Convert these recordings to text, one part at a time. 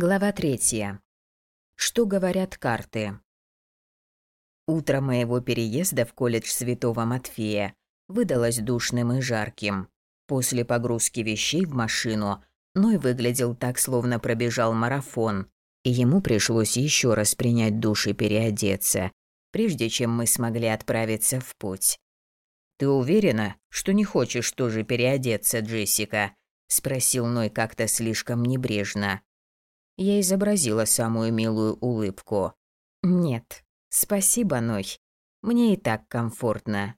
Глава третья. Что говорят карты? Утро моего переезда в колледж Святого Матфея выдалось душным и жарким. После погрузки вещей в машину Ной выглядел так, словно пробежал марафон, и ему пришлось еще раз принять душ и переодеться, прежде чем мы смогли отправиться в путь. «Ты уверена, что не хочешь тоже переодеться, Джессика?» – спросил Ной как-то слишком небрежно. Я изобразила самую милую улыбку. «Нет, спасибо, Ной. Мне и так комфортно».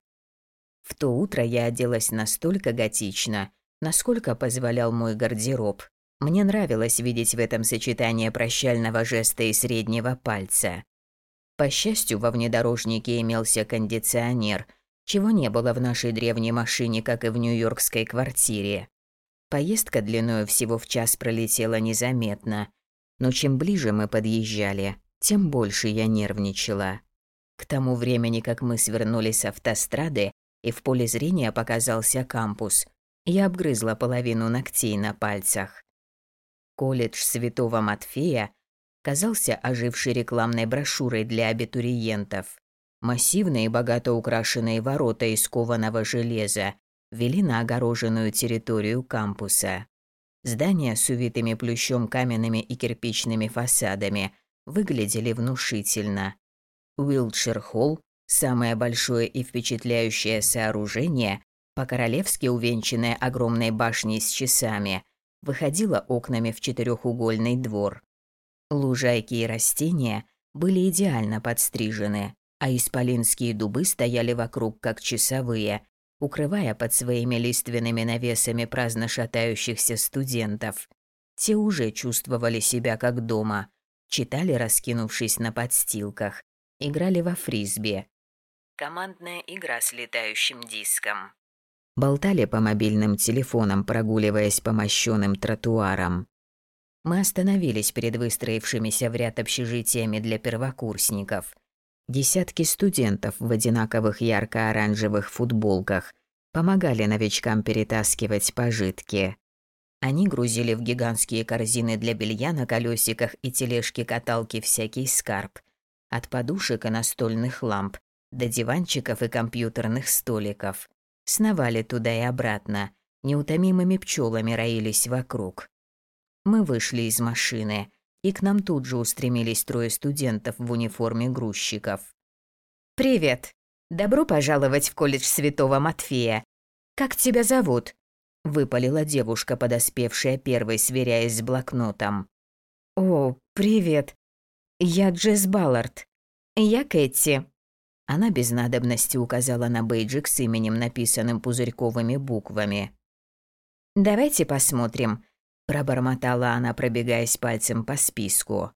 В то утро я оделась настолько готично, насколько позволял мой гардероб. Мне нравилось видеть в этом сочетание прощального жеста и среднего пальца. По счастью, во внедорожнике имелся кондиционер, чего не было в нашей древней машине, как и в нью-йоркской квартире. Поездка длиною всего в час пролетела незаметно – но чем ближе мы подъезжали, тем больше я нервничала. К тому времени, как мы свернули с автострады и в поле зрения показался кампус, я обгрызла половину ногтей на пальцах. Колледж Святого Матфея казался ожившей рекламной брошюрой для абитуриентов. Массивные богато украшенные ворота из кованого железа вели на огороженную территорию кампуса. Здания с увитыми плющом каменными и кирпичными фасадами выглядели внушительно. Уилтшир-холл, самое большое и впечатляющее сооружение, по-королевски увенчанное огромной башней с часами, выходило окнами в четырехугольный двор. Лужайки и растения были идеально подстрижены, а исполинские дубы стояли вокруг как часовые, укрывая под своими лиственными навесами праздно шатающихся студентов. Те уже чувствовали себя как дома, читали, раскинувшись на подстилках, играли во фрисби. Командная игра с летающим диском. Болтали по мобильным телефонам, прогуливаясь по мощёным тротуарам. Мы остановились перед выстроившимися в ряд общежитиями для первокурсников. Десятки студентов в одинаковых ярко-оранжевых футболках помогали новичкам перетаскивать пожитки. Они грузили в гигантские корзины для белья на колесиках и тележки-каталки всякий скарб. От подушек и настольных ламп до диванчиков и компьютерных столиков. Сновали туда и обратно, неутомимыми пчелами роились вокруг. Мы вышли из машины – и к нам тут же устремились трое студентов в униформе грузчиков. «Привет! Добро пожаловать в колледж Святого Матфея. Как тебя зовут?» – выпалила девушка, подоспевшая первой, сверяясь с блокнотом. «О, привет. Я Джесс Баллард. Я Кэти». Она без надобности указала на бейджик с именем, написанным пузырьковыми буквами. «Давайте посмотрим, пробормотала она, пробегаясь пальцем по списку.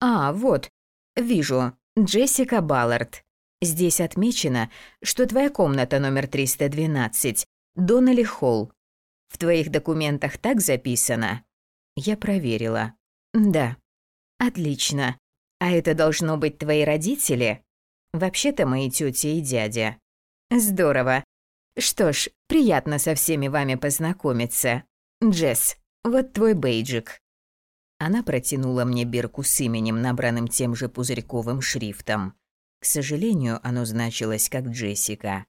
А, вот, вижу, Джессика Баллард. Здесь отмечено, что твоя комната номер 312, Доннелли Холл. В твоих документах так записано? Я проверила. Да. Отлично. А это должно быть твои родители? Вообще-то мои тётя и дядя. Здорово. Что ж, приятно со всеми вами познакомиться. Джесс, вот твой бейджик». Она протянула мне бирку с именем, набранным тем же пузырьковым шрифтом. К сожалению, оно значилось как Джессика.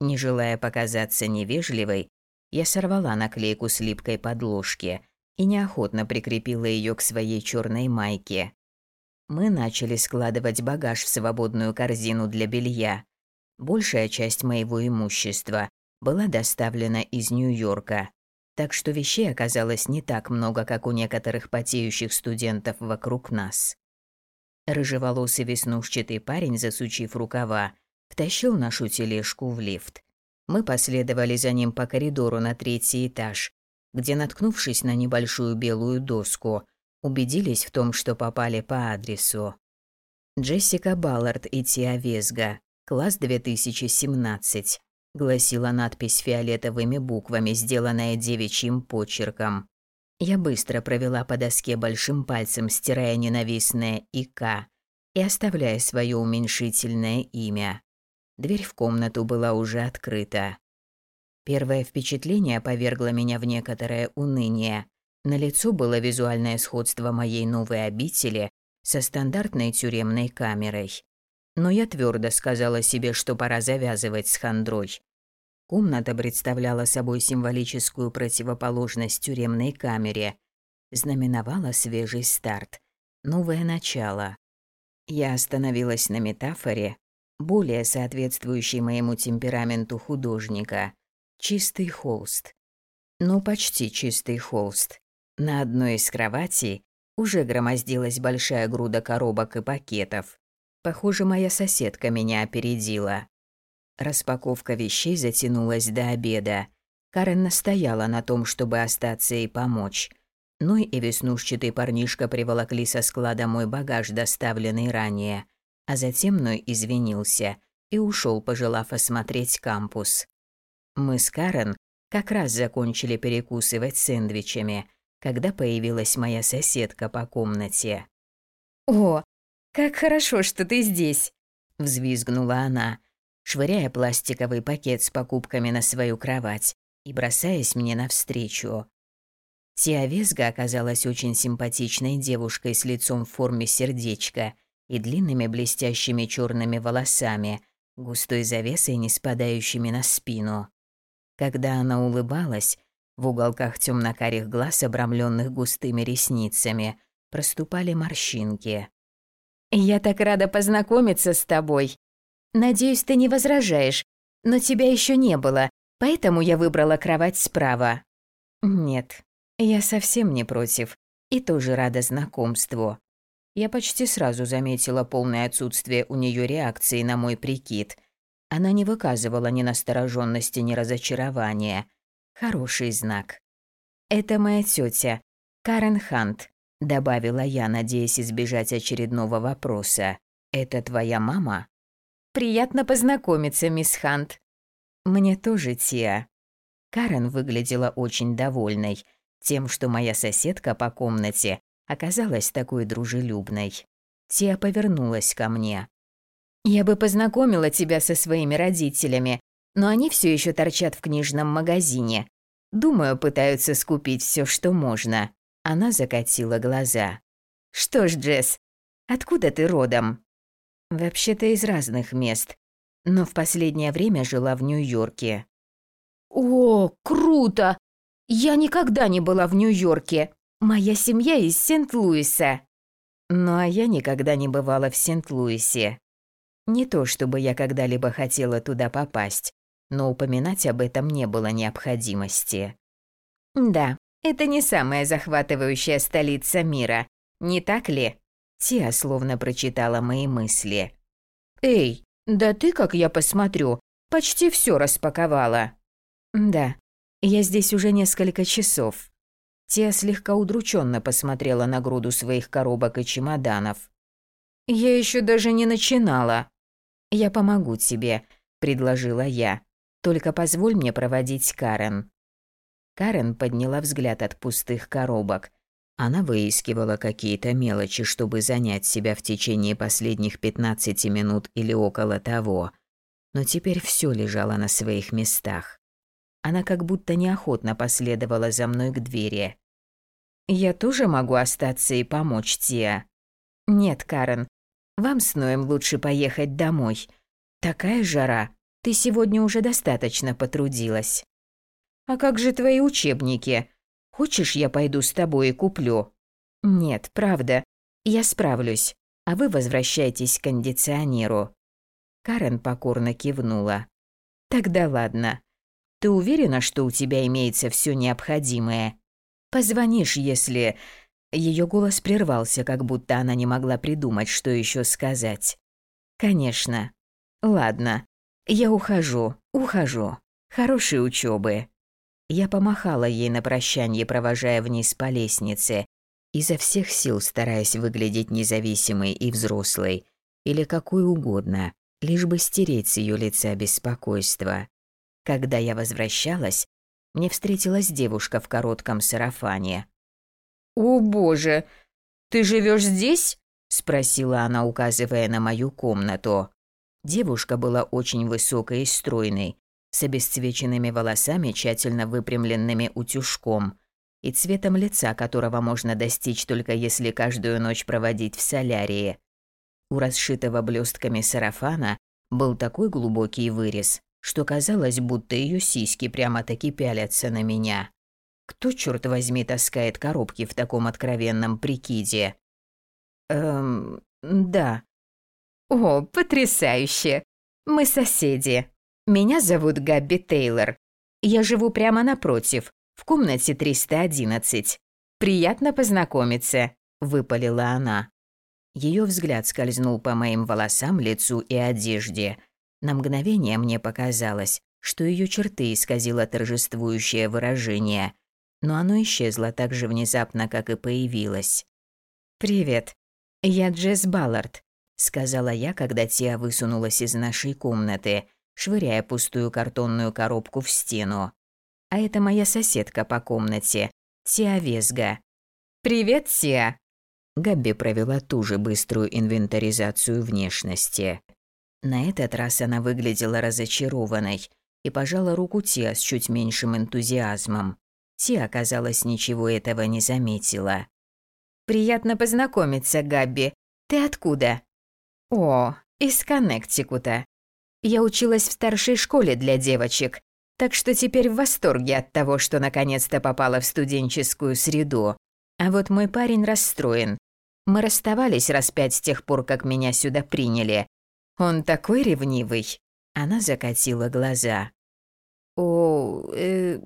Не желая показаться невежливой, я сорвала наклейку с липкой подложки и неохотно прикрепила ее к своей черной майке. Мы начали складывать багаж в свободную корзину для белья. Большая часть моего имущества была доставлена из Нью-Йорка, так что вещей оказалось не так много, как у некоторых потеющих студентов вокруг нас. Рыжеволосый веснушчатый парень, засучив рукава, втащил нашу тележку в лифт. Мы последовали за ним по коридору на третий этаж, где, наткнувшись на небольшую белую доску, убедились в том, что попали по адресу. Джессика Баллард и Тиа Везга, класс 2017 гласила надпись фиолетовыми буквами, сделанная девичьим почерком. Я быстро провела по доске большим пальцем, стирая ненавистное «ИК» и оставляя свое уменьшительное имя. Дверь в комнату была уже открыта. Первое впечатление повергло меня в некоторое уныние. На лицо было визуальное сходство моей новой обители со стандартной тюремной камерой. Но я твердо сказала себе, что пора завязывать с хандрой. Комната представляла собой символическую противоположность тюремной камере, знаменовала свежий старт, новое начало. Я остановилась на метафоре, более соответствующей моему темпераменту художника. Чистый холст. Ну, почти чистый холст. На одной из кроватей уже громоздилась большая груда коробок и пакетов. Похоже, моя соседка меня опередила. Распаковка вещей затянулась до обеда. Карен настояла на том, чтобы остаться и помочь. Ну и веснушчатый парнишка приволокли со склада мой багаж, доставленный ранее, а затем мной извинился и ушел, пожелав осмотреть кампус. Мы с Карен как раз закончили перекусывать сэндвичами – когда появилась моя соседка по комнате. «О, как хорошо, что ты здесь!» – взвизгнула она, швыряя пластиковый пакет с покупками на свою кровать и бросаясь мне навстречу. Тиа Весга оказалась очень симпатичной девушкой с лицом в форме сердечка и длинными блестящими черными волосами, густой завесой, не спадающими на спину. Когда она улыбалась, в уголках темно-карих глаз, обрамленных густыми ресницами, проступали морщинки. «Я так рада познакомиться с тобой. Надеюсь, ты не возражаешь, но тебя еще не было, поэтому я выбрала кровать справа». «Нет, я совсем не против и тоже рада знакомству». Я почти сразу заметила полное отсутствие у нее реакции на мой прикид. Она не выказывала ни настороженности, ни разочарования – Хороший знак. «Это моя тетя, Карен Хант», – добавила я, надеясь избежать очередного вопроса. «Это твоя мама?» «Приятно познакомиться, мисс Хант». «Мне тоже, Тиа». Карен выглядела очень довольной тем, что моя соседка по комнате оказалась такой дружелюбной. Тиа повернулась ко мне. «Я бы познакомила тебя со своими родителями, но они все еще торчат в книжном магазине. Думаю, пытаются скупить все, что можно. Она закатила глаза. Что ж, Джесс, откуда ты родом? Вообще-то из разных мест, но в последнее время жила в Нью-Йорке. О, круто! Я никогда не была в Нью-Йорке. Моя семья из Сент-Луиса. Ну а я никогда не бывала в Сент-Луисе. Не то чтобы я когда-либо хотела туда попасть, но упоминать об этом не было необходимости. «Да, это не самая захватывающая столица мира, не так ли?» Тиа словно прочитала мои мысли. «Эй, да ты, как я посмотрю, почти все распаковала». «Да, я здесь уже несколько часов». Тиа слегка удрученно посмотрела на груду своих коробок и чемоданов. «Я еще даже не начинала». «Я помогу тебе», – предложила я. Только позволь мне проводить Карен». Карен подняла взгляд от пустых коробок. Она выискивала какие-то мелочи, чтобы занять себя в течение последних 15 минут или около того. Но теперь все лежало на своих местах. Она как будто неохотно последовала за мной к двери. «Я тоже могу остаться и помочь, Тиа?» «Нет, Карен, вам с Ноем лучше поехать домой. Такая жара, ты сегодня уже достаточно потрудилась. А как же твои учебники? Хочешь, я пойду с тобой и куплю? Нет, правда. Я справлюсь. А вы возвращайтесь к кондиционеру. Карен покорно кивнула. Тогда ладно. Ты уверена, что у тебя имеется все необходимое? Позвонишь, если... Ее голос прервался, как будто она не могла придумать, что еще сказать. Конечно. Ладно. «Я ухожу, ухожу. Хорошей учебы. Я помахала ей на прощание, провожая вниз по лестнице, изо всех сил стараясь выглядеть независимой и взрослой, или какой угодно, лишь бы стереть с ее лица беспокойство. Когда я возвращалась, мне встретилась девушка в коротком сарафане. «О боже, ты живешь здесь?» – спросила она, указывая на мою комнату. Девушка была очень высокой и стройной, с обесцвеченными волосами, тщательно выпрямленными утюжком. и цветом лица, которого можно достичь только если каждую ночь проводить в солярии. У расшитого блестками сарафана был такой глубокий вырез, что казалось, будто ее сиськи прямо-таки пялятся на меня. Кто, черт возьми, таскает коробки в таком откровенном прикиде? Эм, да. О, потрясающе. Мы соседи. Меня зовут Габби Тейлор. Я живу прямо напротив, в комнате 311. Приятно познакомиться, выпалила она. Ее взгляд скользнул по моим волосам, лицу и одежде. На мгновение мне показалось, что ее черты исказило торжествующее выражение, но оно исчезло так же внезапно, как и появилось. «Привет, я Джесс Баллард», — сказала я, когда Тиа высунулась из нашей комнаты, швыряя пустую картонную коробку в стену. А это моя соседка по комнате, Тиа Везга. «Привет, Тиа!» Габби провела ту же быструю инвентаризацию внешности. На этот раз она выглядела разочарованной и пожала руку Тиа с чуть меньшим энтузиазмом. Тиа, казалось, ничего этого не заметила. «Приятно познакомиться, Габби. Ты откуда?» «О, из Коннектикута. Я училась в старшей школе для девочек, так что теперь в восторге от того, что наконец-то попала в студенческую среду. А вот мой парень расстроен. Мы расставались раз пять с тех пор, как меня сюда приняли. Он такой ревнивый. Она закатила глаза. «О, э,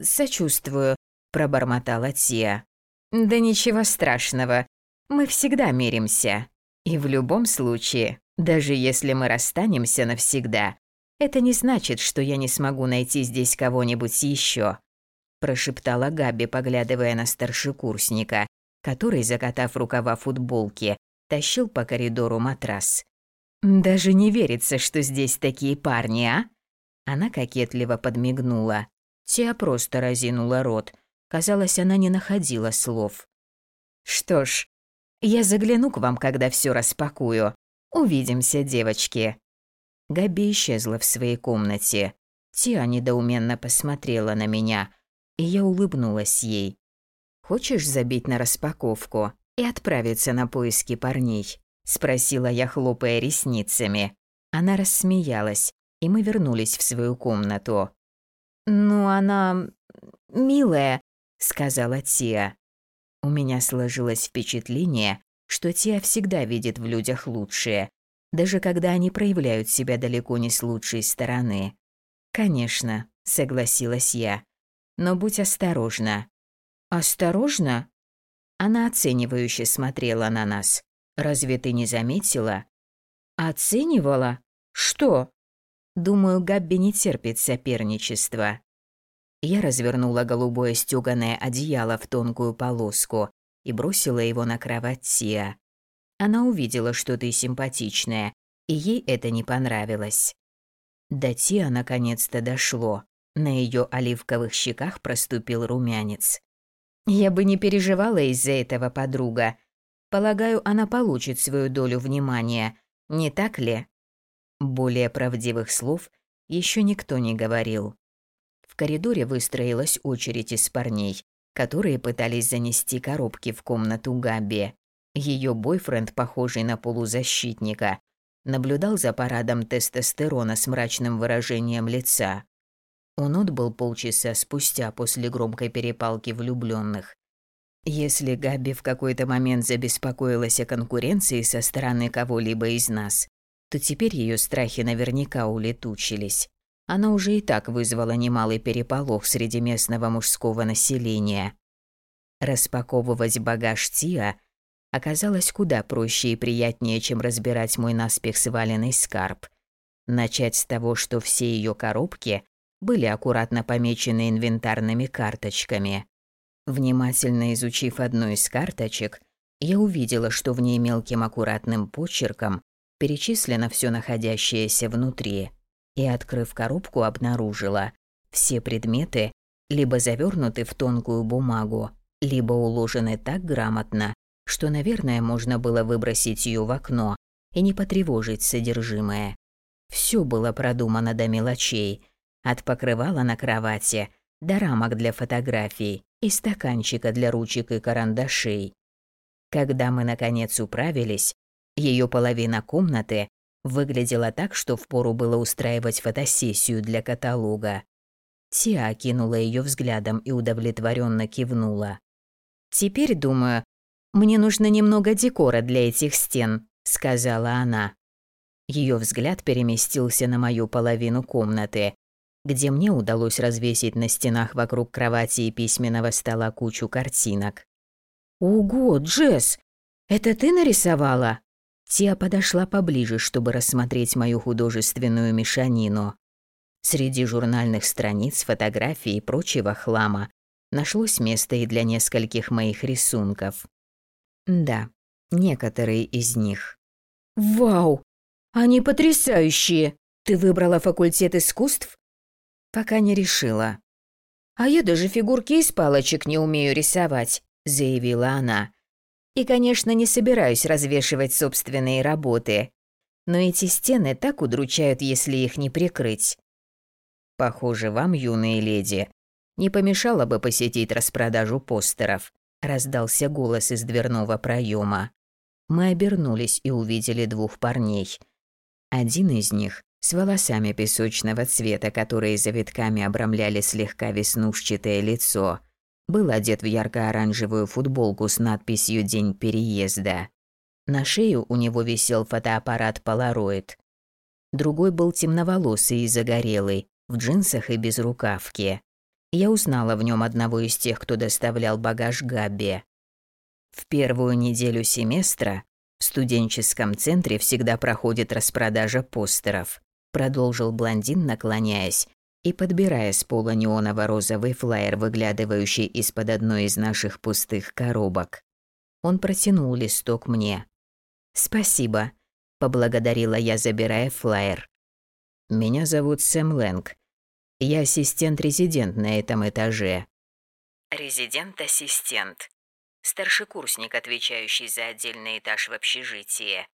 сочувствую», – пробормотала Тия. «Да ничего страшного. Мы всегда миримся. И в любом случае, даже если мы расстанемся навсегда, это не значит, что я не смогу найти здесь кого-нибудь еще», – прошептала Габи, поглядывая на старшекурсника, который, закатав рукава футболки, тащил по коридору матрас. «Даже не верится, что здесь такие парни, а?» Она кокетливо подмигнула. Тия просто разинула рот. Казалось, она не находила слов. «Что ж, я загляну к вам, когда все распакую. Увидимся, девочки». Габи исчезла в своей комнате. Тиа недоуменно посмотрела на меня, и я улыбнулась ей. «Хочешь забить на распаковку и отправиться на поиски парней?» – спросила я, хлопая ресницами. Она рассмеялась, и мы вернулись в свою комнату. «Ну, она... милая», – сказала Тиа. У меня сложилось впечатление, что Тиа всегда видит в людях лучшее, даже когда они проявляют себя далеко не с лучшей стороны. «Конечно», — согласилась я, — «но будь осторожна». «Осторожна?» Она оценивающе смотрела на нас. «Разве ты не заметила?» «Оценивала? Что?» Думаю, Габби не терпит соперничества. Я развернула голубое стёганое одеяло в тонкую полоску и бросила его на кровать Тиа. Она увидела, что ты симпатичная, и ей это не понравилось. До Тиа наконец-то дошло. На ее оливковых щеках проступил румянец. «Я бы не переживала из-за этого, подруга. Полагаю, она получит свою долю внимания, не так ли?» Более правдивых слов еще никто не говорил. В коридоре выстроилась очередь из парней, которые пытались занести коробки в комнату Габи. Ее бойфренд, похожий на полузащитника, наблюдал за парадом тестостерона с мрачным выражением лица. Он отбыл полчаса спустя после громкой перепалки влюбленных. Если Габи в какой-то момент забеспокоилась о конкуренции со стороны кого-либо из нас, то теперь ее страхи наверняка улетучились. Она уже и так вызвала немалый переполох среди местного мужского населения. Распаковывать багаж Тиа – оказалось куда проще и приятнее, чем разбирать мой наспех сваленный скарб. Начать с того, что все ее коробки были аккуратно помечены инвентарными карточками. Внимательно изучив одну из карточек, я увидела, что в ней мелким аккуратным почерком перечислено все находящееся внутри, и, открыв коробку, обнаружила, все предметы либо завернуты в тонкую бумагу, либо уложены так грамотно, что, наверное, можно было выбросить ее в окно и не потревожить содержимое. Все было продумано до мелочей, от покрывала на кровати до рамок для фотографий, и стаканчика для ручек и карандашей. Когда мы, наконец, управились, ее половина комнаты выглядела так, что впору было устраивать фотосессию для каталога. Тиа окинула ее взглядом и удовлетворенно кивнула. «Теперь, думаю, мне нужно немного декора для этих стен», — сказала она. Ее взгляд переместился на мою половину комнаты, где мне удалось развесить на стенах вокруг кровати и письменного стола кучу картинок. «Ого, Джесс, это ты нарисовала?» Тия подошла поближе, чтобы рассмотреть мою художественную мешанину. Среди журнальных страниц, фотографий и прочего хлама нашлось место и для нескольких моих рисунков. Да, некоторые из них. «Вау! Они потрясающие! Ты выбрала факультет искусств?» «Пока не решила». «А я даже фигурки из палочек не умею рисовать», — заявила она. И, конечно, не собираюсь развешивать собственные работы. Но эти стены так удручают, если их не прикрыть. Похоже, вам, юные леди, не помешало бы посетить распродажу постеров. Раздался голос из дверного проема. Мы обернулись и увидели двух парней. Один из них с волосами песочного цвета, которые завитками обрамляли слегка веснушчатое лицо, был одет в ярко-оранжевую футболку с надписью «День переезда». На шею у него висел фотоаппарат Polaroid. Другой был темноволосый и загорелый, в джинсах и без рукавки. Я узнала в нем одного из тех, кто доставлял багаж Габби. В первую неделю семестра в студенческом центре всегда проходит распродажа постеров, продолжил блондин, наклоняясь и подбирая с пола неоново-розовый флаер, выглядывающий из-под одной из наших пустых коробок. Он протянул листок мне. «Спасибо», — поблагодарила я, забирая флаер. «Меня зовут Сэм Лэнг. Я ассистент-резидент на этом этаже». Резидент-ассистент. Старшекурсник, отвечающий за отдельный этаж в общежитии.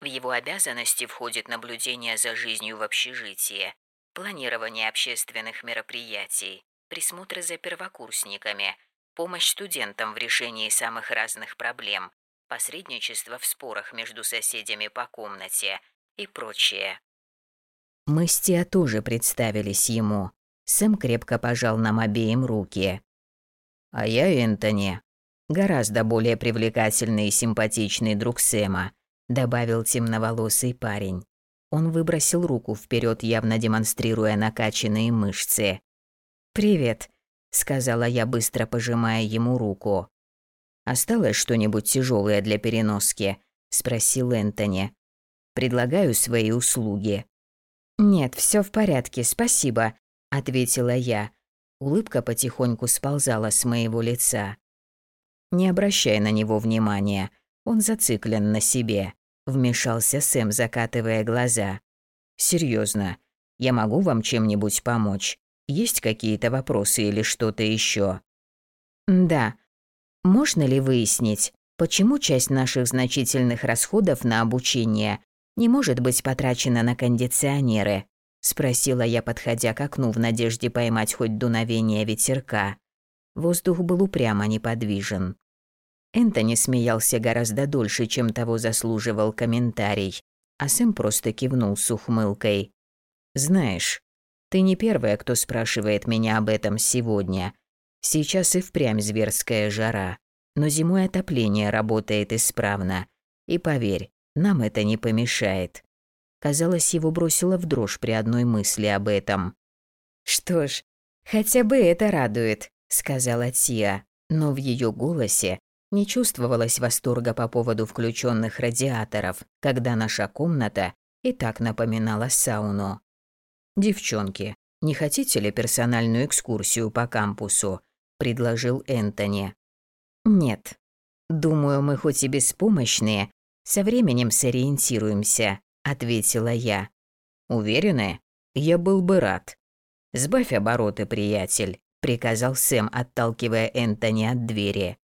В его обязанности входит наблюдение за жизнью в общежитии, планирование общественных мероприятий, присмотр за первокурсниками, помощь студентам в решении самых разных проблем, посредничество в спорах между соседями по комнате и прочее. Мы с Тиа тоже представились ему. Сэм крепко пожал нам обеим руки. А я Энтони. Гораздо более привлекательный и симпатичный друг Сэма, добавил темноволосый парень. Он выбросил руку вперед, явно демонстрируя накачанные мышцы. «Привет», — сказала я, быстро пожимая ему руку. «Осталось что-нибудь тяжелое для переноски?» — спросил Энтони. «Предлагаю свои услуги». «Нет, все в порядке, спасибо», — ответила я. Улыбка потихоньку сползала с моего лица. «Не обращай на него внимания, он зациклен на себе», вмешался Сэм, закатывая глаза. Серьезно, я могу вам чем-нибудь помочь? Есть какие-то вопросы или что-то еще? Да. Можно ли выяснить, почему часть наших значительных расходов на обучение не может быть потрачена на кондиционеры? спросила я, подходя к окну в надежде поймать хоть дуновение ветерка. Воздух был упрямо неподвижен. Энтони смеялся гораздо дольше, чем того заслуживал комментарий, а Сэм просто кивнул с ухмылкой. «Знаешь, ты не первая, кто спрашивает меня об этом сегодня. Сейчас и впрямь зверская жара, но зимой отопление работает исправно. И поверь, нам это не помешает». Казалось, его бросило в дрожь при одной мысли об этом. «Что ж, хотя бы это радует», — сказала Тия, но в ее голосе не чувствовалось восторга по поводу включенных радиаторов, когда наша комната и так напоминала сауну. «Девчонки, не хотите ли персональную экскурсию по кампусу?» – предложил Энтони. «Нет. Думаю, мы хоть и беспомощные, со временем сориентируемся», – ответила я. «Уверены? Я был бы рад». «Сбавь обороты, приятель», – приказал Сэм, отталкивая Энтони от двери.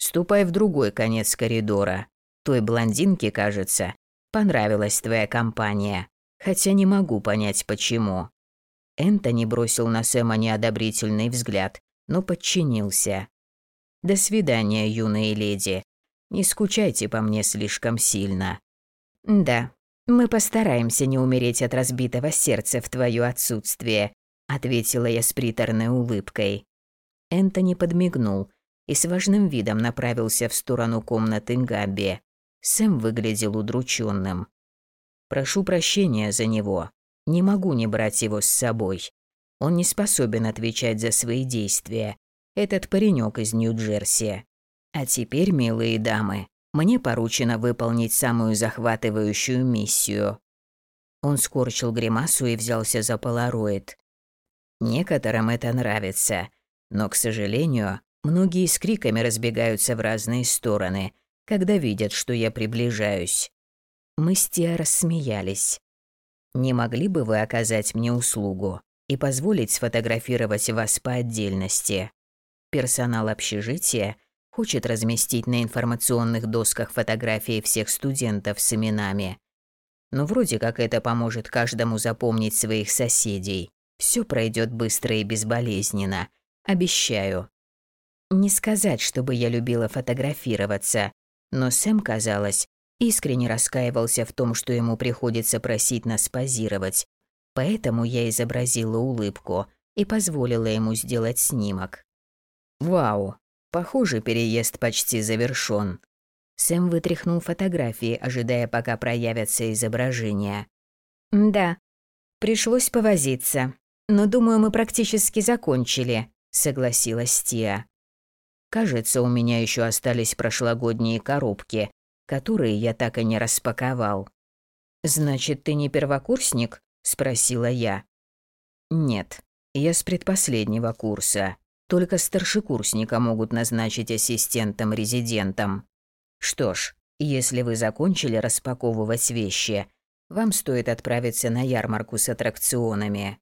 Ступай в другой конец коридора. Той блондинке, кажется, понравилась твоя компания, хотя не могу понять почему». Энтони бросил на Сэма неодобрительный взгляд, но подчинился. «До свидания, юные леди. Не скучайте по мне слишком сильно». «Да, мы постараемся не умереть от разбитого сердца в твое отсутствие», ответила я с приторной улыбкой. Энтони подмигнул и с важным видом направился в сторону комнаты Габи. Сэм выглядел удрученным. «Прошу прощения за него. Не могу не брать его с собой. Он не способен отвечать за свои действия. Этот паренек из Нью-Джерси. А теперь, милые дамы, мне поручено выполнить самую захватывающую миссию». Он скорчил гримасу и взялся за полароид. Некоторым это нравится, но, к сожалению, многие с криками разбегаются в разные стороны, когда видят, что я приближаюсь. Мы с Тиа рассмеялись. «Не могли бы вы оказать мне услугу и позволить сфотографировать вас по отдельности? Персонал общежития хочет разместить на информационных досках фотографии всех студентов с именами. Но вроде как это поможет каждому запомнить своих соседей. Все пройдет быстро и безболезненно. Обещаю. Не сказать, чтобы я любила фотографироваться, но Сэм, казалось, искренне раскаивался в том, что ему приходится просить нас позировать. Поэтому я изобразила улыбку и позволила ему сделать снимок. Вау, похоже, переезд почти завершён. Сэм вытряхнул фотографии, ожидая, пока проявятся изображения. «Да, пришлось повозиться, но думаю, мы практически закончили», — согласилась Тия. «Кажется, у меня еще остались прошлогодние коробки, которые я так и не распаковал. «Значит, ты не первокурсник?» – спросила я. «Нет, я с предпоследнего курса. Только старшекурсника могут назначить ассистентом-резидентом. Что ж, если вы закончили распаковывать вещи, вам стоит отправиться на ярмарку с аттракционами».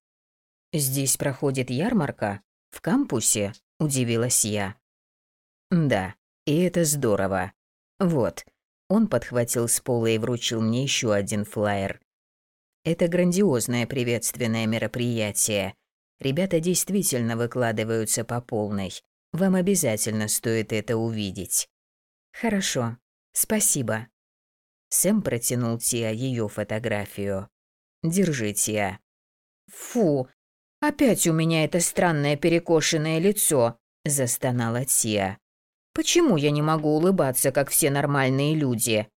«Здесь проходит ярмарка? В кампусе?» – удивилась я. «Да, и это здорово. Вот, он подхватил с пола и вручил мне еще один флаер. Это грандиозное приветственное мероприятие. Ребята действительно выкладываются по полной. Вам обязательно стоит это увидеть. Хорошо. Спасибо. Сэм протянул Тиа ее фотографию. Держи, Тиа. Фу, опять у меня это странное перекошенное лицо, застонала Тиа. Почему я не могу улыбаться, как все нормальные люди?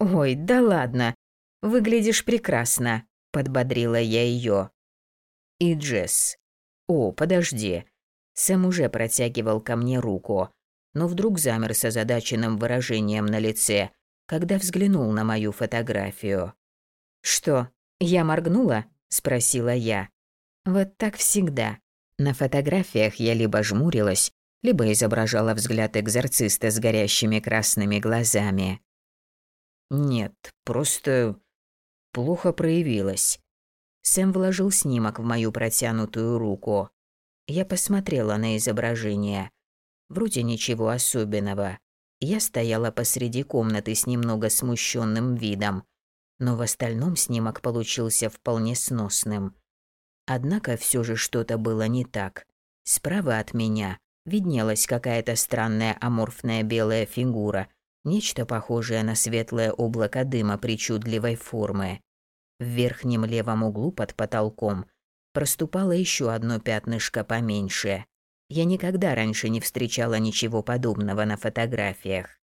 Ой, да ладно. Выглядишь прекрасно, подбодрила я ее. И Джесс. О, подожди. Сэм уже протягивал ко мне руку, но вдруг замер с озадаченным выражением на лице, когда взглянул на мою фотографию. «Что, я моргнула?» – спросила я. Вот так всегда. На фотографиях я либо жмурилась, либо изображала взгляд экзорциста с горящими красными глазами. «Нет, просто плохо проявилась». Сэм вложил снимок в мою протянутую руку. Я посмотрела на изображение. Вроде ничего особенного. Я стояла посреди комнаты с немного смущенным видом, но в остальном снимок получился вполне сносным. Однако все же что-то было не так. Справа от меня виднелась какая-то странная аморфная белая фигура, нечто похожее на светлое облако дыма причудливой формы. В верхнем левом углу под потолком проступало еще одно пятнышко поменьше. Я никогда раньше не встречала ничего подобного на фотографиях.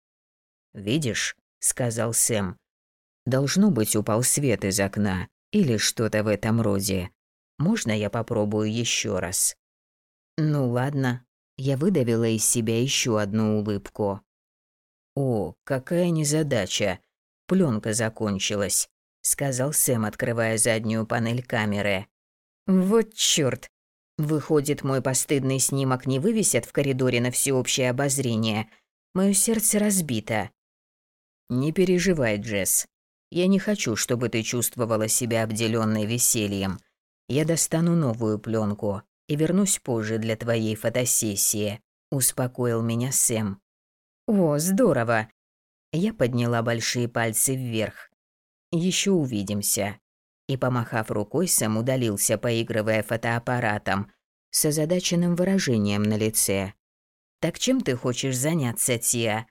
«Видишь?» – сказал Сэм. «Должно быть, упал свет из окна или что-то в этом роде. Можно я попробую еще раз?» «Ну ладно», я выдавила из себя еще одну улыбку. «О, какая незадача! Пленка закончилась», — сказал Сэм, открывая заднюю панель камеры. «Вот чёрт! Выходит, мой постыдный снимок не вывесят в коридоре на всеобщее обозрение. Моё сердце разбито». «Не переживай, Джесс. Я не хочу, чтобы ты чувствовала себя обделённой весельем. Я достану новую пленку и вернусь позже для твоей фотосессии», – успокоил меня Сэм. «О, здорово!» Я подняла большие пальцы вверх. Еще увидимся». И, помахав рукой, Сэм удалился, поигрывая фотоаппаратом. с озадаченным выражением на лице. «Так чем ты хочешь заняться, Тия?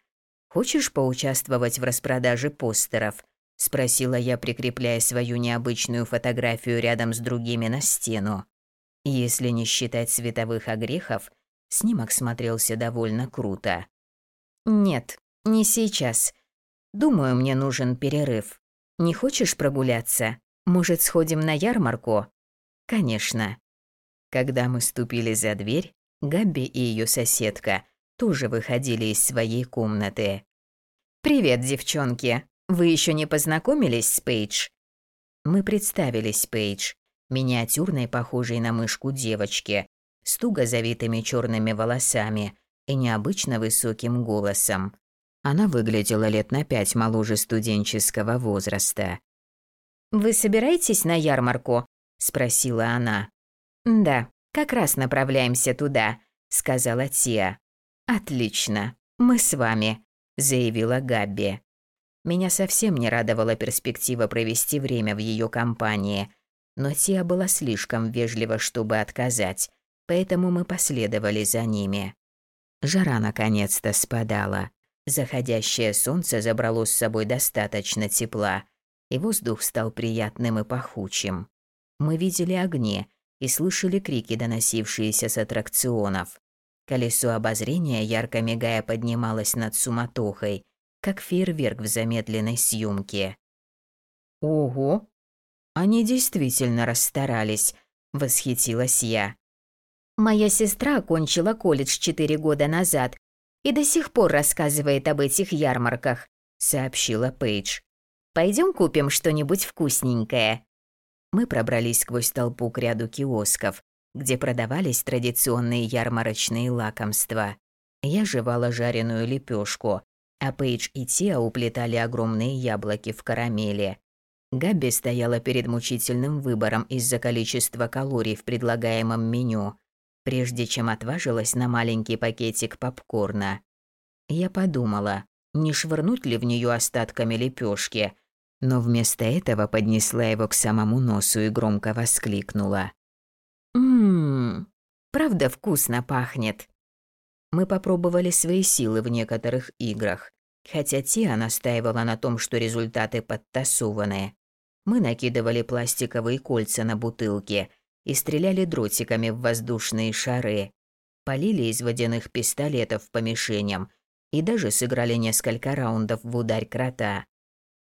Хочешь поучаствовать в распродаже постеров?» – спросила я, прикрепляя свою необычную фотографию рядом с другими на стену. Если не считать световых огрехов, снимок смотрелся довольно круто. «Нет, не сейчас. Думаю, мне нужен перерыв. Не хочешь прогуляться? Может, сходим на ярмарку?» «Конечно». Когда мы ступили за дверь, Габби и ее соседка тоже выходили из своей комнаты. «Привет, девчонки. Вы еще не познакомились с Пейдж?» Мы представились Пейдж, миниатюрной, похожей на мышку девочки, с туго завитыми черными волосами и необычно высоким голосом. Она выглядела лет на пять моложе студенческого возраста. «Вы собираетесь на ярмарку?» – спросила она. «Да, как раз направляемся туда», – сказала Тия. «Отлично, мы с вами», – заявила Габби. Меня совсем не радовала перспектива провести время в ее компании, но Тия была слишком вежлива, чтобы отказать, поэтому мы последовали за ними. Жара наконец-то спадала. Заходящее солнце забрало с собой достаточно тепла, и воздух стал приятным и пахучим. Мы видели огни и слышали крики, доносившиеся с аттракционов. Колесо обозрения, ярко мигая, поднималось над суматохой, как фейерверк в замедленной съемке. «Ого! Они действительно расстарались», – восхитилась я. Моя сестра окончила колледж четыре года назад и до сих пор рассказывает об этих ярмарках», — сообщила Пейдж. «Пойдем купим что-нибудь вкусненькое». Мы пробрались сквозь толпу к ряду киосков, где продавались традиционные ярмарочные лакомства. Я жевала жареную лепешку, а Пейдж и Тиа уплетали огромные яблоки в карамели. Габи стояла перед мучительным выбором из-за количества калорий в предлагаемом меню – прежде чем отважилась на маленький пакетик попкорна. Я подумала, не швырнуть ли в нее остатками лепешки, но вместо этого поднесла его к самому носу и громко воскликнула. «Ммм, правда вкусно пахнет». Мы попробовали свои силы в некоторых играх, хотя Тиа настаивала на том, что результаты подтасованы. Мы накидывали пластиковые кольца на бутылки – и стреляли дротиками в воздушные шары, полили из водяных пистолетов по мишеням и даже сыграли несколько раундов в ударь крота.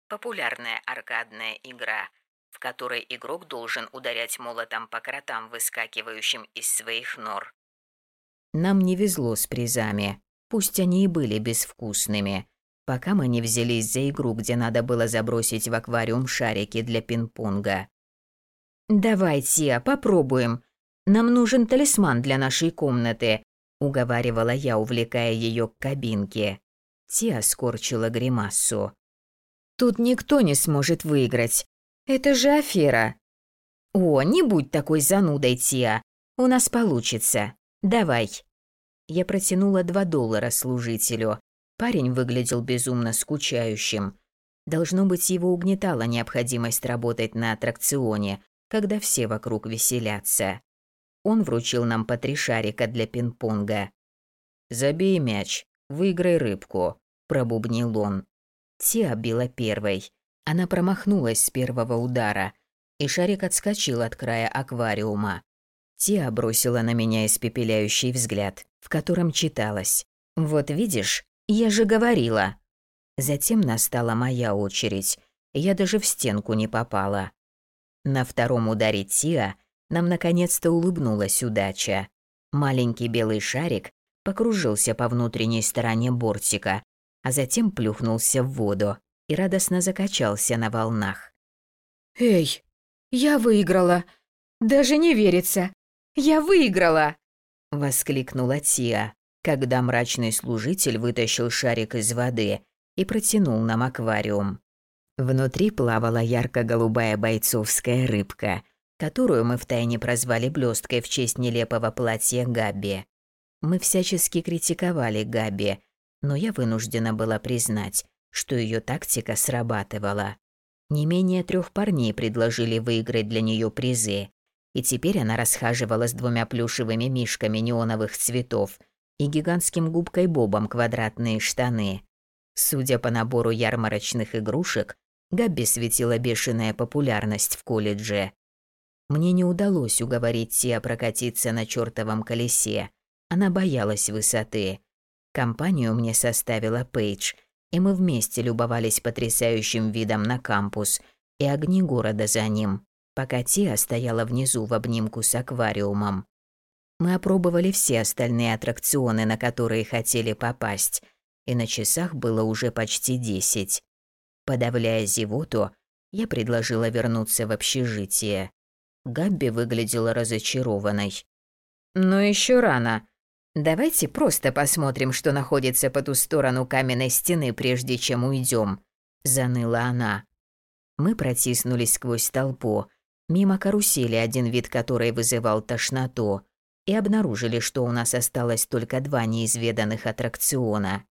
Популярная аркадная игра, в которой игрок должен ударять молотом по кротам, выскакивающим из своих нор. Нам не везло с призами, пусть они и были безвкусными, пока мы не взялись за игру, где надо было забросить в аквариум шарики для пинг-понга. «Давай, Тия, попробуем. Нам нужен талисман для нашей комнаты», – уговаривала я, увлекая ее к кабинке. Тия скорчила гримасу. «Тут никто не сможет выиграть. Это же афера». «О, не будь такой занудой, Тия. У нас получится. Давай». Я протянула два доллара служителю. Парень выглядел безумно скучающим. Должно быть, его угнетала необходимость работать на аттракционе, когда все вокруг веселятся. Он вручил нам по три шарика для пинг-понга. «Забей мяч, выиграй рыбку», – пробубнил он. Тиа била первой. Она промахнулась с первого удара, и шарик отскочил от края аквариума. Тиа бросила на меня испепеляющий взгляд, в котором читалось «Вот видишь, я же говорила». Затем настала моя очередь. Я даже в стенку не попала. На втором ударе Тиа нам наконец-то улыбнулась удача. Маленький белый шарик покружился по внутренней стороне бортика, а затем плюхнулся в воду и радостно закачался на волнах. «Эй, я выиграла! Даже не верится! Я выиграла!» – воскликнула Тиа, когда мрачный служитель вытащил шарик из воды и протянул нам аквариум. Внутри плавала ярко-голубая бойцовская рыбка, которую мы втайне прозвали блесткой в честь нелепого платья Габи. Мы всячески критиковали Габи, но я вынуждена была признать, что ее тактика срабатывала. Не менее трех парней предложили выиграть для нее призы, и теперь она расхаживала с двумя плюшевыми мишками неоновых цветов и гигантским губкой Бобом квадратные штаны. Судя по набору ярмарочных игрушек, Габби светила бешеная популярность в колледже. Мне не удалось уговорить Тиа прокатиться на чертовом колесе. Она боялась высоты. Компанию мне составила Пейдж, и мы вместе любовались потрясающим видом на кампус и огни города за ним, пока Тиа стояла внизу в обнимку с аквариумом. Мы опробовали все остальные аттракционы, на которые хотели попасть, и на часах было уже почти десять. Подавляя зевоту, я предложила вернуться в общежитие. Габби выглядела разочарованной. «Но еще рано. Давайте просто посмотрим, что находится по ту сторону каменной стены, прежде чем уйдем», – заныла она. Мы протиснулись сквозь толпу, мимо карусели, один вид которой вызывал тошноту, и обнаружили, что у нас осталось только два неизведанных аттракциона.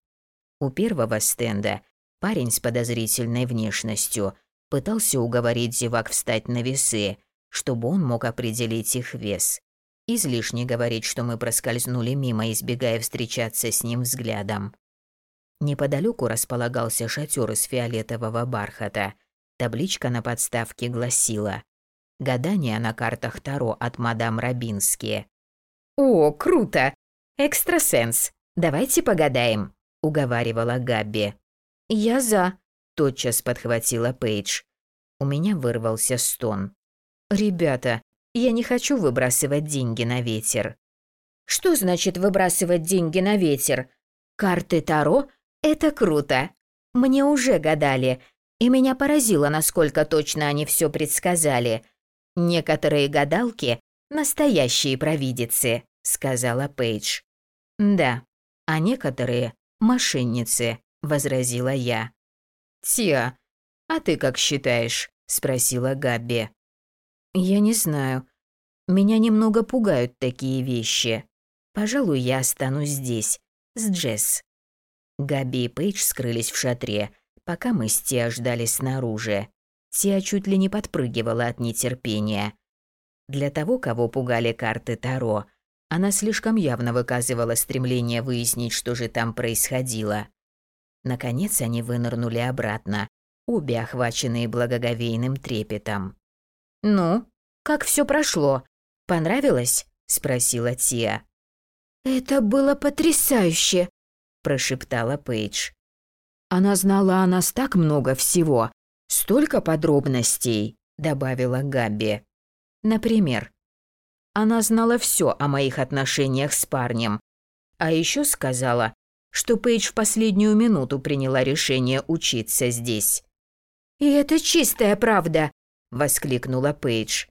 У первого стенда парень с подозрительной внешностью пытался уговорить зевак встать на весы, чтобы он мог определить их вес. Излишне говорить, что мы проскользнули мимо, избегая встречаться с ним взглядом. Неподалеку располагался шатер из фиолетового бархата. Табличка на подставке гласила «Гадание на картах Таро от мадам Рабински». «О, круто! Экстрасенс! Давайте погадаем!» – уговаривала Габби. «Я за», – тотчас подхватила Пейдж. У меня вырвался стон. «Ребята, я не хочу выбрасывать деньги на ветер». «Что значит выбрасывать деньги на ветер? Карты Таро – это круто. Мне уже гадали, и меня поразило, насколько точно они все предсказали. Некоторые гадалки – настоящие провидицы», – сказала Пейдж. «Да, а некоторые – мошенницы», – возразила я. «Тиа, а ты как считаешь?» – спросила Габби. Я не знаю. Меня немного пугают такие вещи. Пожалуй, я останусь здесь, с Джесс. Габи и Пейдж скрылись в шатре, пока мы с Тиа ждали снаружи. Тиа чуть ли не подпрыгивала от нетерпения. Для того, кого пугали карты Таро, она слишком явно выказывала стремление выяснить, что же там происходило. Наконец они вынырнули обратно, обе охваченные благоговейным трепетом. «Ну, как все прошло? Понравилось?» – спросила Тия. «Это было потрясающе!» – прошептала Пейдж. «Она знала о нас так много всего, столько подробностей», – добавила Габи. «Например, она знала все о моих отношениях с парнем, а еще сказала, что Пейдж в последнюю минуту приняла решение учиться здесь». «И это чистая правда», – воскликнула Пейдж.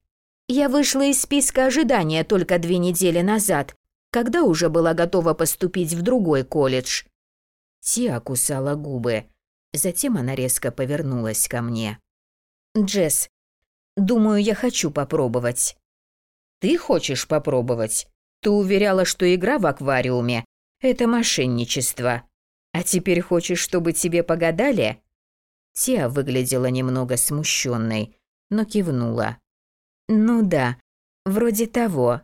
«Я вышла из списка ожидания только две недели назад, когда уже была готова поступить в другой колледж». Тиа кусала губы. Затем она резко повернулась ко мне. «Джесс, думаю, я хочу попробовать». «Ты хочешь попробовать? Ты уверяла, что игра в аквариуме – это мошенничество. А теперь хочешь, чтобы тебе погадали?» Тиа выглядела немного смущенной, но кивнула. «Ну да, вроде того.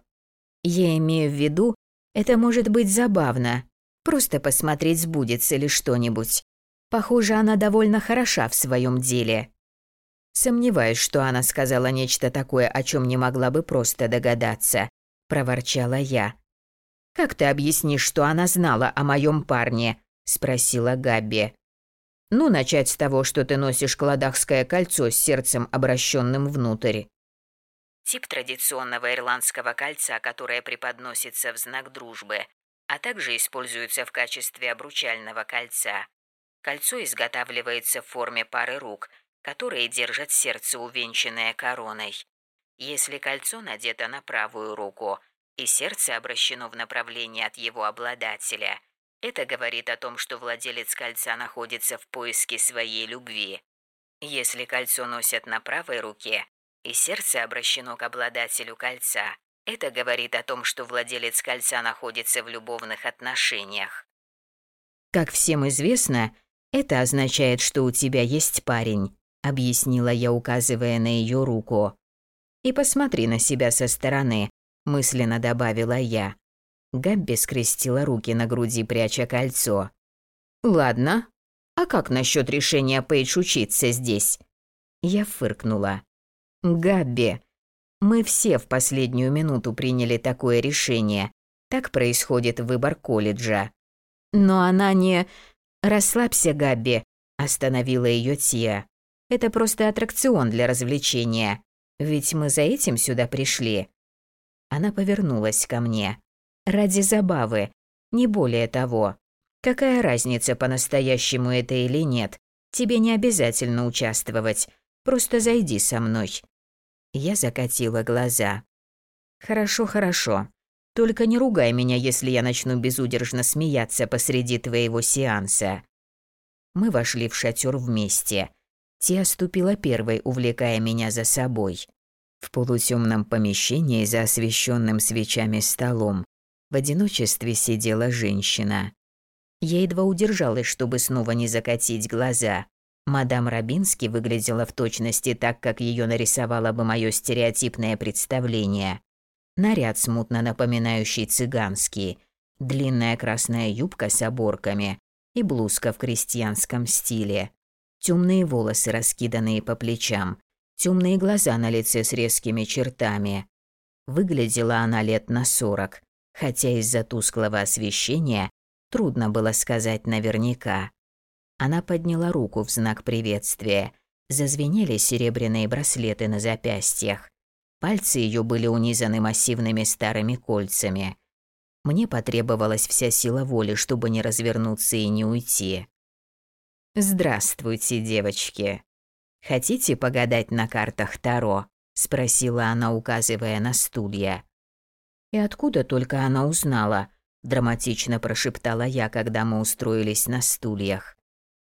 Я имею в виду, это может быть забавно. Просто посмотреть, сбудется ли что-нибудь. Похоже, она довольно хороша в своем деле». Сомневаюсь, что она сказала нечто такое, о чем не могла бы просто догадаться, проворчала я. Как ты объяснишь, что она знала о моем парне? спросила Габби. Ну, начать с того, что ты носишь кладахское кольцо с сердцем, обращенным внутрь. Тип традиционного ирландского кольца, которое преподносится в знак дружбы, а также используется в качестве обручального кольца. Кольцо изготавливается в форме пары рук, которые держат сердце, увенчанное короной. Если кольцо надето на правую руку, и сердце обращено в направлении от его обладателя – это говорит о том, что владелец кольца находится в поиске своей любви. Если кольцо носят на правой руке, и сердце обращено к обладателю кольца, это говорит о том, что владелец кольца находится в любовных отношениях. Как всем известно, это означает, что у тебя есть парень, объяснила я, указывая на ее руку. И посмотри на себя со стороны, мысленно добавила я. Габби скрестила руки на груди, пряча кольцо. Ладно. А как насчет решения Пейдж учиться здесь? Я фыркнула. Габби, мы все в последнюю минуту приняли такое решение. Так происходит выбор колледжа. Но она не... Расслабься, Габби, остановила ее Тия. Это просто аттракцион для развлечения. Ведь мы за этим сюда пришли. Она повернулась ко мне. Ради забавы, не более того. Какая разница, по-настоящему это или нет? Тебе не обязательно участвовать. Просто зайди со мной. Я закатила глаза. Хорошо, хорошо. Только не ругай меня, если я начну безудержно смеяться посреди твоего сеанса. Мы вошли в шатер вместе. Тия ступила первой, увлекая меня за собой. В полутемном помещении за освещенным свечами столом в одиночестве сидела женщина. Я едва удержалась, чтобы снова не закатить глаза. Мадам Рабински выглядела в точности так, как ее нарисовало бы мое стереотипное представление. Наряд, смутно напоминающий цыганский, длинная красная юбка с оборками и блузка в крестьянском стиле, темные волосы, раскиданные по плечам, темные глаза на лице с резкими чертами. Выглядела она лет на сорок, хотя из-за тусклого освещения трудно было сказать наверняка. Она подняла руку в знак приветствия. Зазвенели серебряные браслеты на запястьях. Пальцы ее были унизаны массивными старыми кольцами. Мне потребовалась вся сила воли, чтобы не развернуться и не уйти. «Здравствуйте, девочки», «Хотите погадать на картах Таро?» – спросила она, указывая на стулья. «И откуда только она узнала?» – драматично прошептала я, когда мы устроились на стульях.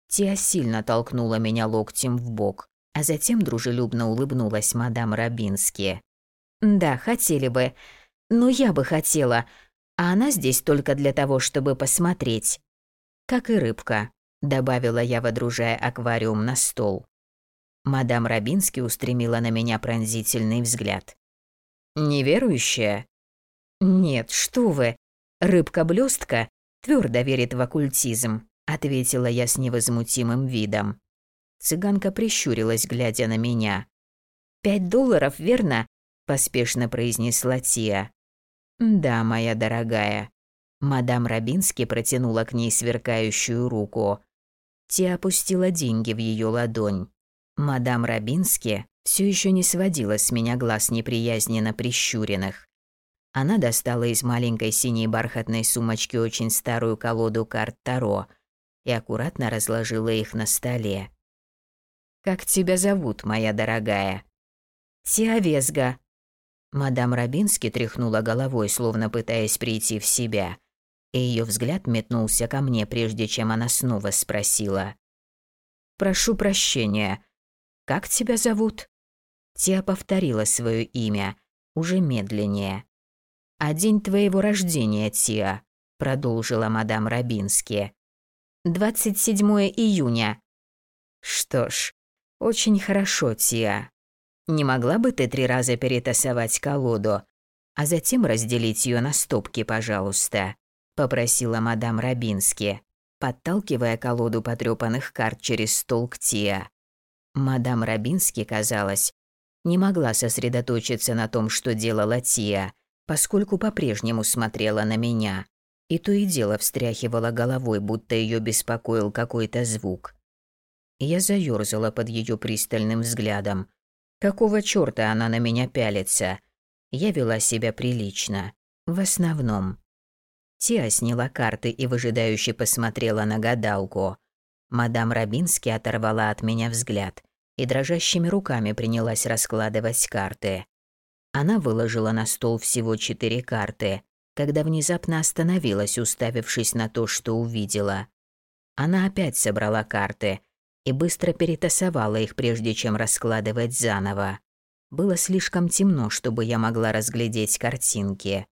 Тия сильно толкнула меня локтем в бок, а затем дружелюбно улыбнулась мадам Рабински. «Да, хотели бы. Но я бы хотела. А она здесь только для того, чтобы посмотреть. Как и рыбка», – добавила я, водружая аквариум на стол. Мадам Рабински устремила на меня пронзительный взгляд. «Неверующая?» «Нет, что вы. Рыбка-блестка твердо верит в оккультизм», ответила я с невозмутимым видом. Цыганка прищурилась, глядя на меня. «Пять долларов, верно?» – поспешно произнесла Тия. «Да, моя дорогая». Мадам Рабински протянула к ней сверкающую руку. Тия опустила деньги в ее ладонь. Мадам Рабински все еще не сводила с меня глаз неприязненно прищуренных. Она достала из маленькой синей бархатной сумочки очень старую колоду карт Таро и аккуратно разложила их на столе. «Как тебя зовут, моя дорогая?» «Тиавезга». Мадам Рабински тряхнула головой, словно пытаясь прийти в себя, и ее взгляд метнулся ко мне, прежде чем она снова спросила. «Прошу прощения, как тебя зовут?» Тия повторила свое имя, уже медленнее. «А день твоего рождения, Тия», — продолжила мадам Рабински. «27 июня». «Что ж, очень хорошо, Тия. Не могла бы ты три раза перетасовать колоду, а затем разделить ее на стопки, пожалуйста?» — попросила мадам Рабински, подталкивая колоду потрёпанных карт через стол к Тия. Мадам Рабински, казалось, не могла сосредоточиться на том, что делала Тия, поскольку по-прежнему смотрела на меня. И то и дело встряхивала головой, будто ее беспокоил какой-то звук. Я заёрзала под ее пристальным взглядом. Какого чёрта она на меня пялится? Я вела себя прилично. В основном. Тия сняла карты и выжидающе посмотрела на гадалку. Мадам Рабински оторвала от меня взгляд и дрожащими руками принялась раскладывать карты. Она выложила на стол всего четыре карты, когда внезапно остановилась, уставившись на то, что увидела. Она опять собрала карты и быстро перетасовала их, прежде чем раскладывать заново. Было слишком темно, чтобы я могла разглядеть картинки.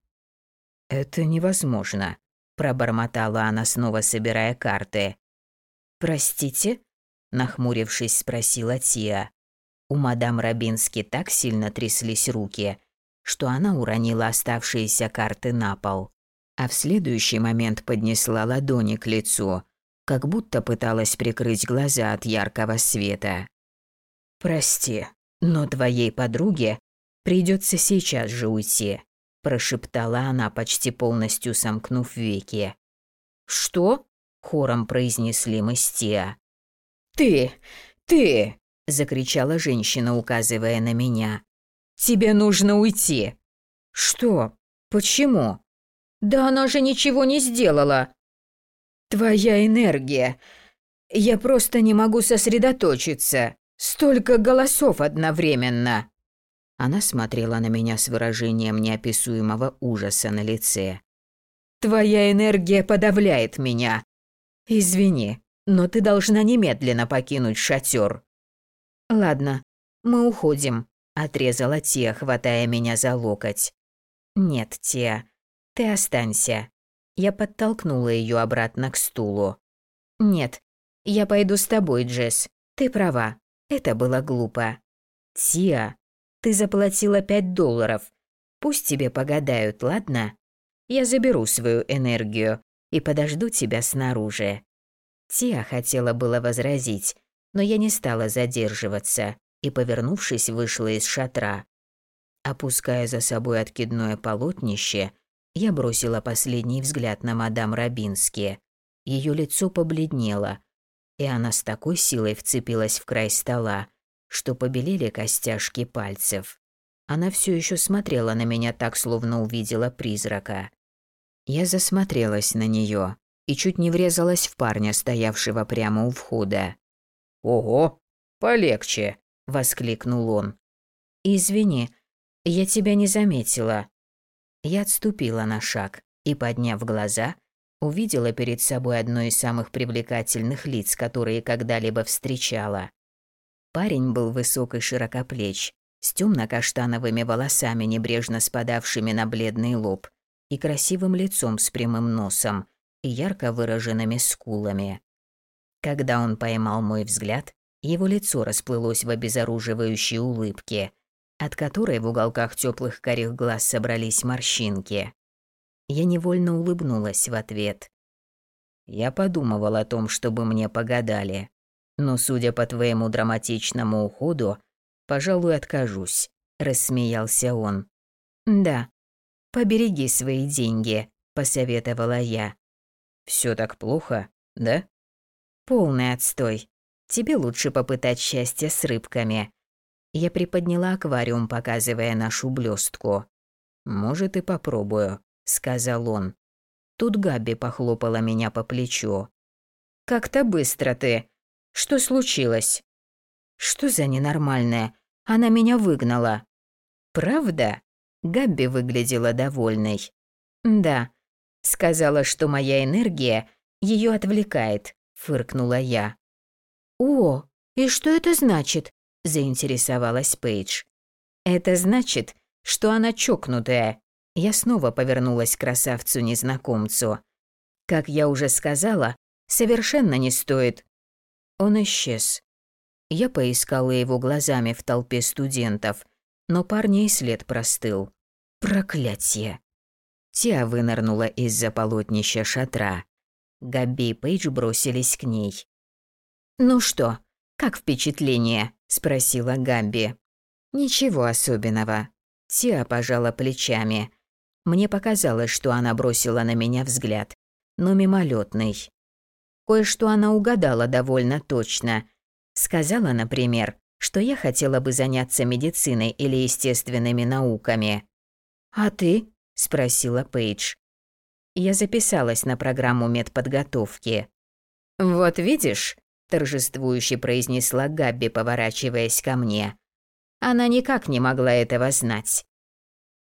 «Это невозможно», – пробормотала она, снова собирая карты. «Простите?» – нахмурившись, спросила Тия. У мадам Рабински так сильно тряслись руки, что она уронила оставшиеся карты на пол, а в следующий момент поднесла ладони к лицу, как будто пыталась прикрыть глаза от яркого света. «Прости, но твоей подруге придется сейчас же уйти», прошептала она, почти полностью сомкнув веки. «Что?» – хором произнесли мы с Тиа. «Ты! Ты!» – закричала женщина, указывая на меня. «Тебе нужно уйти!» «Что? Почему?» «Да она же ничего не сделала!» «Твоя энергия! Я просто не могу сосредоточиться! Столько голосов одновременно!» Она смотрела на меня с выражением неописуемого ужаса на лице. «Твоя энергия подавляет меня. Извини, но ты должна немедленно покинуть шатер. «Ладно, мы уходим», – отрезала Тия, хватая меня за локоть. «Нет, Тия, ты останься». Я подтолкнула ее обратно к стулу. «Нет, я пойду с тобой, Джесс. Ты права, это было глупо». «Тия», ты заплатила пять долларов. Пусть тебе погадают, ладно? Я заберу свою энергию и подожду тебя снаружи». Тия хотела было возразить, но я не стала задерживаться и, повернувшись, вышла из шатра. Опуская за собой откидное полотнище, я бросила последний взгляд на мадам Рабински. Ее лицо побледнело, и она с такой силой вцепилась в край стола, что побелели костяшки пальцев. Она все еще смотрела на меня так, словно увидела призрака. Я засмотрелась на нее и чуть не врезалась в парня, стоявшего прямо у входа. «Ого, полегче!» – воскликнул он. «Извини, я тебя не заметила». Я отступила на шаг и, подняв глаза, увидела перед собой одно из самых привлекательных лиц, которые когда-либо встречала. Парень был высок и широкоплеч, с темно-каштановыми волосами, небрежно спадавшими на бледный лоб, и красивым лицом с прямым носом и ярко выраженными скулами. Когда он поймал мой взгляд, его лицо расплылось в обезоруживающей улыбке, от которой в уголках теплых карих глаз собрались морщинки. Я невольно улыбнулась в ответ. Я подумывал о том, чтобы мне погадали, но, судя по твоему драматичному уходу, пожалуй, откажусь», – рассмеялся он. «Да, побереги свои деньги», – посоветовала я. Все так плохо, да?» «Полный отстой. Тебе лучше попытать счастье с рыбками». Я приподняла аквариум, показывая нашу блестку. «Может, и попробую», – сказал он. Тут Габи похлопала меня по плечу. «Как-то быстро ты. Что случилось? Что за ненормальная? Она меня выгнала. Правда? Габби выглядела довольной. Да. Сказала, что моя энергия ее отвлекает, фыркнула я. О, и что это значит? заинтересовалась Пейдж. Это значит, что она чокнутая. Я снова повернулась к красавцу-незнакомцу. Как я уже сказала, совершенно не стоит он исчез. Я поискала его глазами в толпе студентов, но парня и след простыл. Проклятье. Тиа вынырнула из-за полотнища шатра. Габи и Пейдж бросились к ней. «Ну что, как впечатление?» – спросила Габи. «Ничего особенного». Тиа пожала плечами. Мне показалось, что она бросила на меня взгляд, но мимолетный. Кое-что она угадала довольно точно. Сказала, например, что я хотела бы заняться медициной или естественными науками. «А ты?» – спросила Пейдж. Я записалась на программу медподготовки. «Вот видишь», – торжествующе произнесла Габби, поворачиваясь ко мне. Она никак не могла этого знать.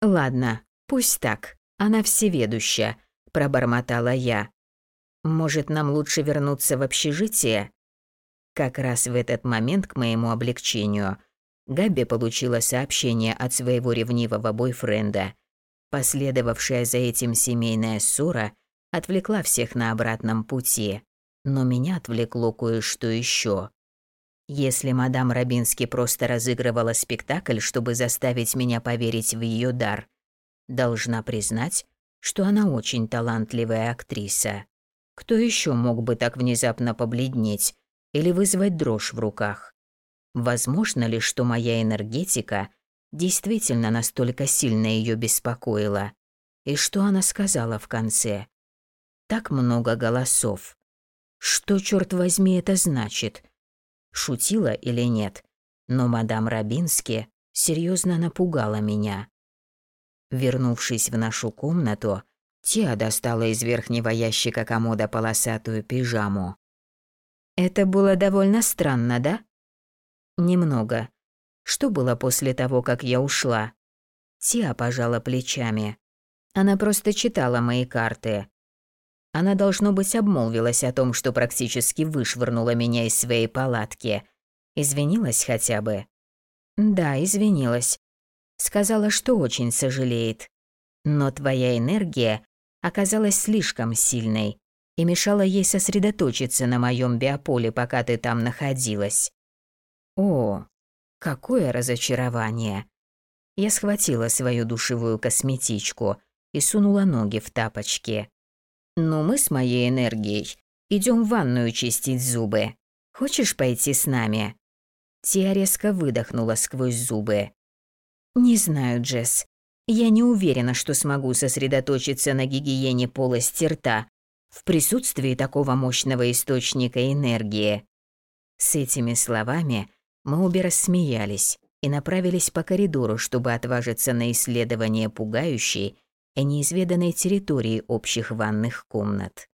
«Ладно, пусть так, она всеведуща», – пробормотала я. Может, нам лучше вернуться в общежитие? Как раз в этот момент, к моему облегчению, Габи получила сообщение от своего ревнивого бойфренда. Последовавшая за этим семейная ссора отвлекла всех на обратном пути, но меня отвлекло кое-что еще. Если мадам Рабински просто разыгрывала спектакль, чтобы заставить меня поверить в ее дар, должна признать, что она очень талантливая актриса. Кто еще мог бы так внезапно побледнеть или вызвать дрожь в руках? Возможно ли, что моя энергетика действительно настолько сильно ее беспокоила? И что она сказала в конце? Так много голосов. Что, черт возьми, это значит? шутила или нет, но мадам Рабински серьезно напугала меня. Вернувшись в нашу комнату, Тиа достала из верхнего ящика комода полосатую пижаму. «Это было довольно странно, да?» «Немного. Что было после того, как я ушла?» Тиа пожала плечами. Она просто читала мои карты. Она, должно быть, обмолвилась о том, что практически вышвырнула меня из своей палатки. Извинилась хотя бы? Да, извинилась. Сказала, что очень сожалеет. Но твоя энергия оказалась слишком сильной и мешала ей сосредоточиться на моем биополе, пока ты там находилась. О, какое разочарование. Я схватила свою душевую косметичку и сунула ноги в тапочки. Но мы с моей энергией идем в ванную чистить зубы. Хочешь пойти с нами?» Тия резко выдохнула сквозь зубы. «Не знаю, Джесс. Я не уверена, что смогу сосредоточиться на гигиене полости рта в присутствии такого мощного источника энергии». С этими словами мы обе рассмеялись и направились по коридору, чтобы отважиться на исследование пугающей и неизведанной территории общих ванных комнат.